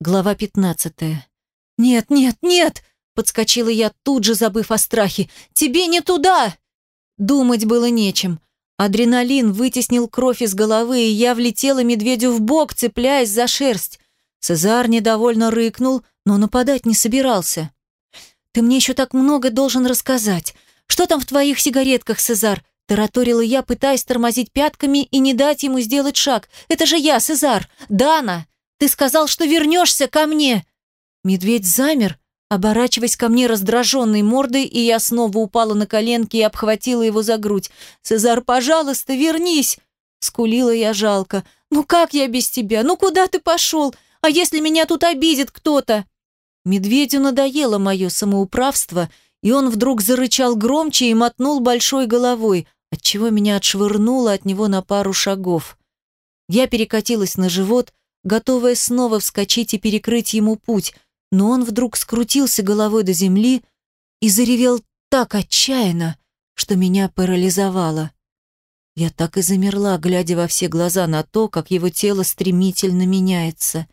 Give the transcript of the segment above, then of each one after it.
Глава 15. «Нет, нет, нет!» – подскочила я, тут же забыв о страхе. «Тебе не туда!» Думать было нечем. Адреналин вытеснил кровь из головы, и я влетела медведю в бок, цепляясь за шерсть. Цезар недовольно рыкнул, но нападать не собирался. «Ты мне еще так много должен рассказать. Что там в твоих сигаретках, Цезар?» Тараторила я, пытаясь тормозить пятками и не дать ему сделать шаг. «Это же я, Цезар! Дана! Ты сказал, что вернешься ко мне!» Медведь замер, оборачиваясь ко мне раздраженной мордой, и я снова упала на коленки и обхватила его за грудь. «Цезар, пожалуйста, вернись!» Скулила я жалко. «Ну как я без тебя? Ну куда ты пошел? А если меня тут обидит кто-то?» Медведю надоело мое самоуправство, и он вдруг зарычал громче и мотнул большой головой, отчего меня отшвырнуло от него на пару шагов. Я перекатилась на живот, готовая снова вскочить и перекрыть ему путь, но он вдруг скрутился головой до земли и заревел так отчаянно, что меня парализовало. Я так и замерла, глядя во все глаза на то, как его тело стремительно меняется.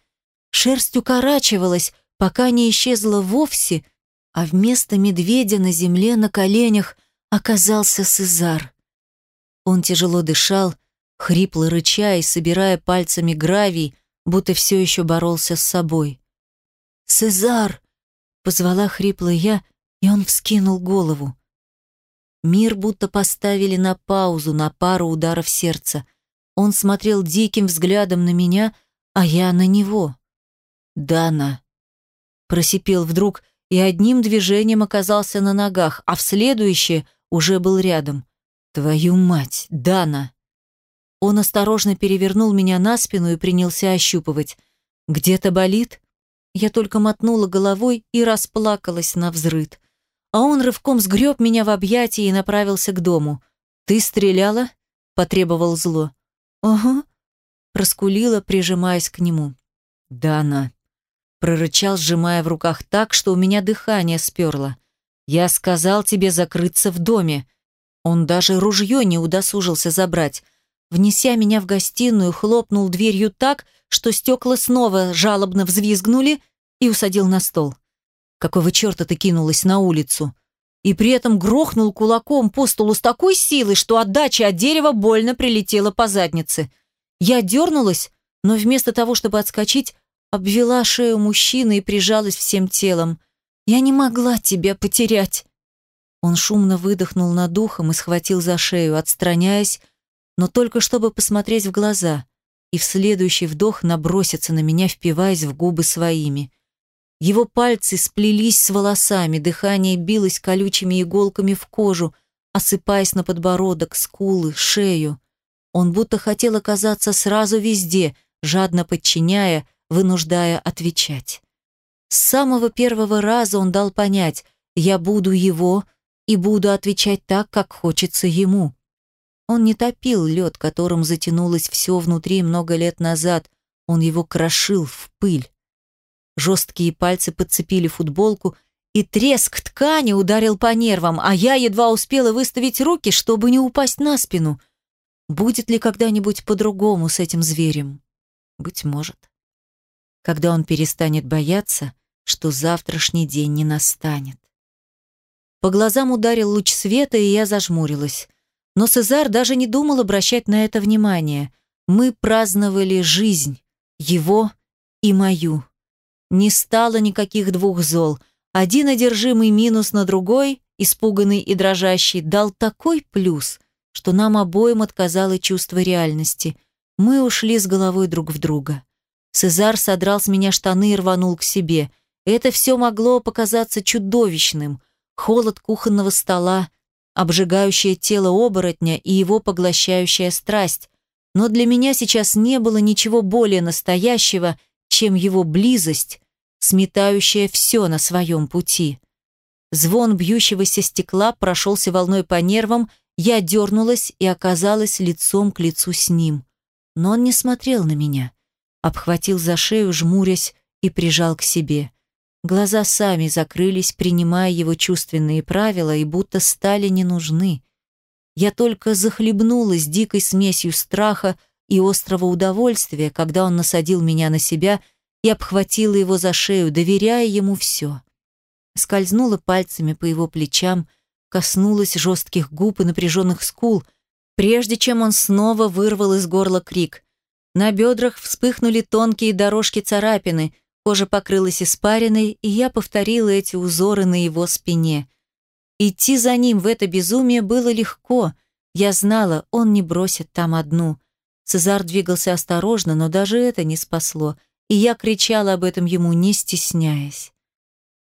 Шерсть укорачивалась, пока не исчезла вовсе, а вместо медведя на земле на коленях оказался Сезар. Он тяжело дышал, хрипло рыча и собирая пальцами гравий, будто все еще боролся с собой. «Сезар!» — позвала хрипло я, и он вскинул голову. Мир будто поставили на паузу, на пару ударов сердца. Он смотрел диким взглядом на меня, а я на него. «Дана!» Просипел вдруг и одним движением оказался на ногах, а в следующее уже был рядом. «Твою мать, Дана!» Он осторожно перевернул меня на спину и принялся ощупывать. «Где-то болит?» Я только мотнула головой и расплакалась на взрыд. А он рывком сгреб меня в объятия и направился к дому. «Ты стреляла?» – потребовал зло. «Ага», – проскулила, прижимаясь к нему. «Дана», – прорычал, сжимая в руках так, что у меня дыхание сперло. «Я сказал тебе закрыться в доме. Он даже ружье не удосужился забрать. Внеся меня в гостиную, хлопнул дверью так, что стекла снова жалобно взвизгнули и усадил на стол. Какого черта ты кинулась на улицу? И при этом грохнул кулаком по столу с такой силой, что отдача от дерева больно прилетела по заднице. Я дернулась, но вместо того, чтобы отскочить, обвела шею мужчины и прижалась всем телом. «Я не могла тебя потерять!» Он шумно выдохнул над духом и схватил за шею, отстраняясь, но только чтобы посмотреть в глаза, и в следующий вдох наброситься на меня, впиваясь в губы своими. Его пальцы сплелись с волосами, дыхание билось колючими иголками в кожу, осыпаясь на подбородок, скулы, шею. Он будто хотел оказаться сразу везде, жадно подчиняя, вынуждая отвечать. С самого первого раза он дал понять, я буду его, и буду отвечать так, как хочется ему. Он не топил лед, которым затянулось все внутри много лет назад, он его крошил в пыль. Жесткие пальцы подцепили футболку, и треск ткани ударил по нервам, а я едва успела выставить руки, чтобы не упасть на спину. Будет ли когда-нибудь по-другому с этим зверем? Быть может. Когда он перестанет бояться, что завтрашний день не настанет. По глазам ударил луч света, и я зажмурилась. Но Цезар даже не думал обращать на это внимание. Мы праздновали жизнь, его и мою. Не стало никаких двух зол. Один одержимый минус на другой, испуганный и дрожащий, дал такой плюс, что нам обоим отказало чувство реальности. Мы ушли с головой друг в друга. Цезар содрал с меня штаны и рванул к себе. Это все могло показаться чудовищным – холод кухонного стола, обжигающее тело оборотня и его поглощающая страсть. Но для меня сейчас не было ничего более настоящего, чем его близость, сметающая все на своем пути. Звон бьющегося стекла прошелся волной по нервам, я дернулась и оказалась лицом к лицу с ним. Но он не смотрел на меня, обхватил за шею, жмурясь, и прижал к себе. Глаза сами закрылись, принимая его чувственные правила, и будто стали не нужны. Я только захлебнулась дикой смесью страха и острого удовольствия, когда он насадил меня на себя и обхватила его за шею, доверяя ему все. Скользнула пальцами по его плечам, коснулась жестких губ и напряженных скул, прежде чем он снова вырвал из горла крик. На бедрах вспыхнули тонкие дорожки царапины, кожа покрылась испариной, и я повторила эти узоры на его спине. Идти за ним в это безумие было легко. Я знала, он не бросит там одну. Цезар двигался осторожно, но даже это не спасло, и я кричала об этом ему, не стесняясь.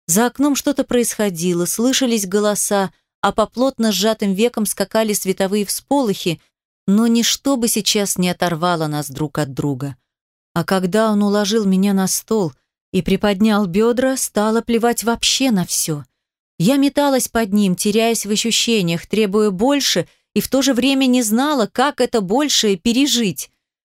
За окном что-то происходило, слышались голоса, а по плотно сжатым векам скакали световые всполохи, но ничто бы сейчас не оторвало нас друг от друга. А когда он уложил меня на стол и приподнял бедра, стало плевать вообще на все. Я металась под ним, теряясь в ощущениях, требуя больше, и в то же время не знала, как это большее пережить.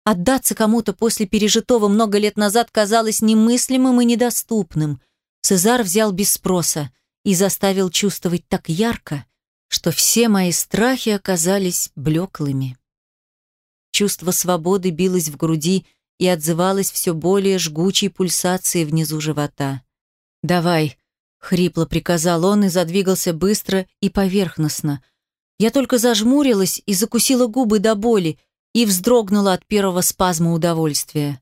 Отдаться кому-то после пережитого много лет назад казалось немыслимым и недоступным. Цезар взял без спроса и заставил чувствовать так ярко, что все мои страхи оказались блеклыми. Чувство свободы билось в груди и отзывалось все более жгучей пульсацией внизу живота. «Давай», — хрипло приказал он и задвигался быстро и поверхностно. Я только зажмурилась и закусила губы до боли и вздрогнула от первого спазма удовольствия.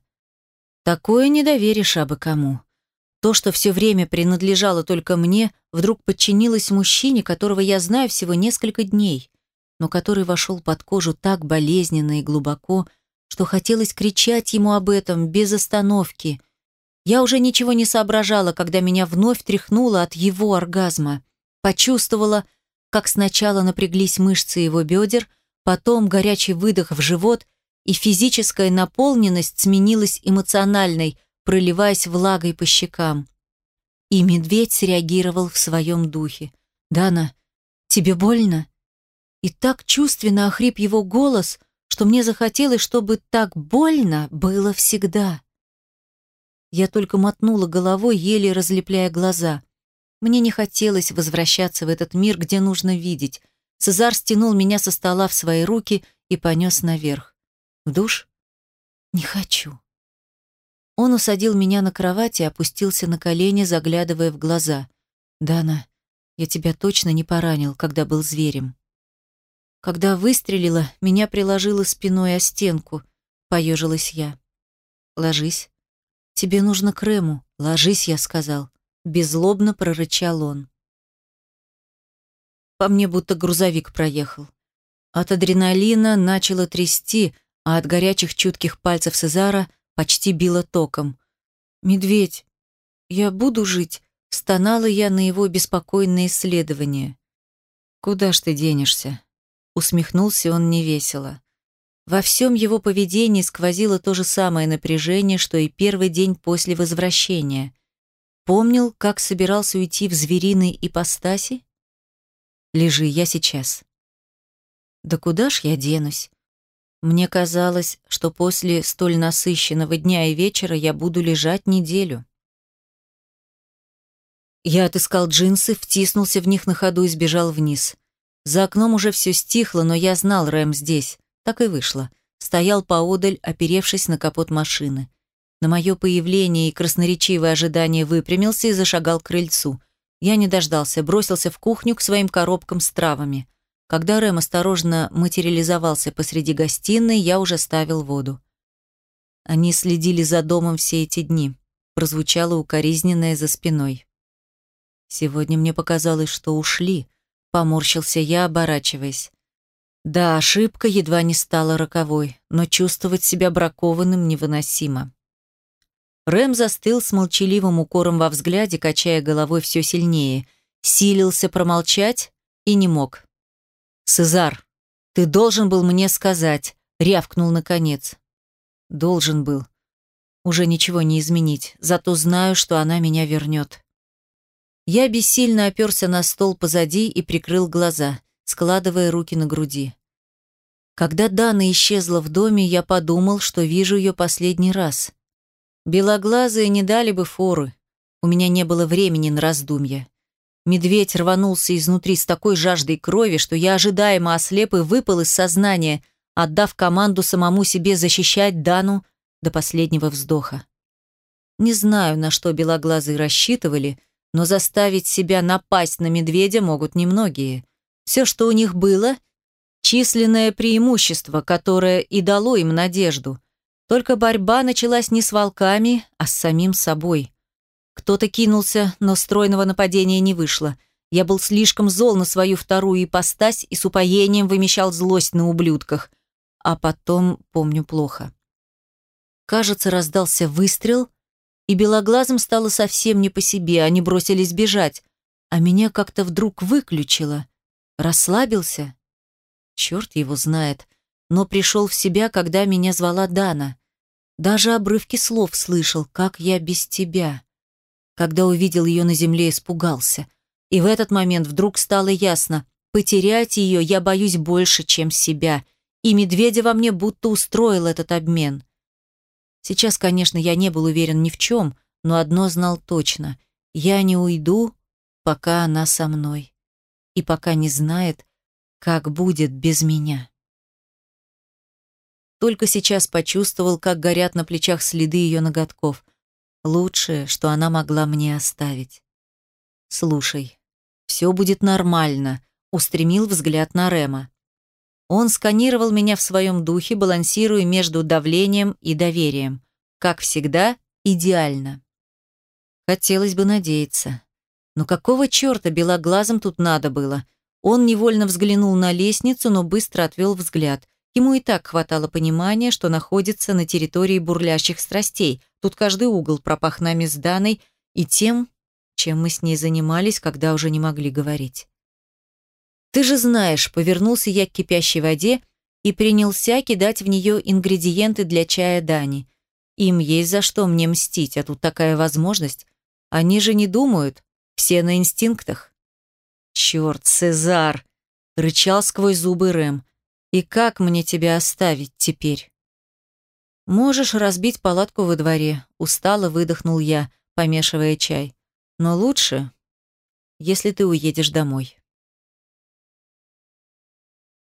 Такое не доверишь абы кому. То, что все время принадлежало только мне, вдруг подчинилось мужчине, которого я знаю всего несколько дней но который вошел под кожу так болезненно и глубоко, что хотелось кричать ему об этом без остановки. Я уже ничего не соображала, когда меня вновь тряхнуло от его оргазма. Почувствовала, как сначала напряглись мышцы его бедер, потом горячий выдох в живот, и физическая наполненность сменилась эмоциональной, проливаясь влагой по щекам. И медведь среагировал в своем духе. «Дана, тебе больно?» И так чувственно охрип его голос, что мне захотелось, чтобы так больно было всегда. Я только мотнула головой, еле разлепляя глаза. Мне не хотелось возвращаться в этот мир, где нужно видеть. Цезар стянул меня со стола в свои руки и понес наверх. В душ? Не хочу. Он усадил меня на кровать и опустился на колени, заглядывая в глаза. «Дана, я тебя точно не поранил, когда был зверем». Когда выстрелила, меня приложило спиной о стенку. Поежилась я. «Ложись. Тебе нужно крему. Ложись», я сказал. Беззлобно прорычал он. По мне будто грузовик проехал. От адреналина начало трясти, а от горячих чутких пальцев Сезара почти било током. «Медведь, я буду жить», — стонала я на его беспокойное исследование. «Куда ж ты денешься?» Усмехнулся он невесело. Во всем его поведении сквозило то же самое напряжение, что и первый день после возвращения. Помнил, как собирался уйти в звериной ипостаси? Лежи, я сейчас. Да куда ж я денусь? Мне казалось, что после столь насыщенного дня и вечера я буду лежать неделю. Я отыскал джинсы, втиснулся в них на ходу и сбежал вниз. За окном уже все стихло, но я знал, Рэм здесь. Так и вышло. Стоял поодаль, оперевшись на капот машины. На мое появление и красноречивое ожидание выпрямился и зашагал к крыльцу. Я не дождался, бросился в кухню к своим коробкам с травами. Когда Рэм осторожно материализовался посреди гостиной, я уже ставил воду. Они следили за домом все эти дни. Прозвучало укоризненное за спиной. Сегодня мне показалось, что ушли, Поморщился я, оборачиваясь. Да, ошибка едва не стала роковой, но чувствовать себя бракованным невыносимо. Рэм застыл с молчаливым укором во взгляде, качая головой все сильнее. Силился промолчать и не мог. «Сезар, ты должен был мне сказать», — рявкнул наконец. «Должен был. Уже ничего не изменить, зато знаю, что она меня вернет». Я бессильно оперся на стол позади и прикрыл глаза, складывая руки на груди. Когда Дана исчезла в доме, я подумал, что вижу ее последний раз. Белоглазые не дали бы форы. У меня не было времени на раздумья. Медведь рванулся изнутри с такой жаждой крови, что я ожидаемо ослеп и выпал из сознания, отдав команду самому себе защищать Дану до последнего вздоха. Не знаю, на что белоглазые рассчитывали, но заставить себя напасть на медведя могут немногие. Все, что у них было – численное преимущество, которое и дало им надежду. Только борьба началась не с волками, а с самим собой. Кто-то кинулся, но стройного нападения не вышло. Я был слишком зол на свою вторую ипостась и с упоением вымещал злость на ублюдках. А потом помню плохо. Кажется, раздался выстрел, и белоглазым стало совсем не по себе, они бросились бежать, а меня как-то вдруг выключило. Расслабился? Черт его знает, но пришел в себя, когда меня звала Дана. Даже обрывки слов слышал, как я без тебя. Когда увидел ее на земле, испугался. И в этот момент вдруг стало ясно, потерять ее я боюсь больше, чем себя, и медведя во мне будто устроил этот обмен. Сейчас, конечно, я не был уверен ни в чем, но одно знал точно. Я не уйду, пока она со мной. И пока не знает, как будет без меня. Только сейчас почувствовал, как горят на плечах следы ее ноготков – Лучшее, что она могла мне оставить. «Слушай, все будет нормально», — устремил взгляд на Рема. Он сканировал меня в своем духе, балансируя между давлением и доверием. Как всегда, идеально. Хотелось бы надеяться. Но какого черта белоглазом тут надо было? Он невольно взглянул на лестницу, но быстро отвел взгляд. Ему и так хватало понимания, что находится на территории бурлящих страстей. Тут каждый угол пропах нами с Даной и тем, чем мы с ней занимались, когда уже не могли говорить. «Ты же знаешь», — повернулся я к кипящей воде и принялся кидать в нее ингредиенты для чая Дани. Им есть за что мне мстить, а тут такая возможность. Они же не думают, все на инстинктах. «Черт, Цезар!» — рычал сквозь зубы Рэм. И как мне тебя оставить теперь? Можешь разбить палатку во дворе, устало выдохнул я, помешивая чай. Но лучше, если ты уедешь домой.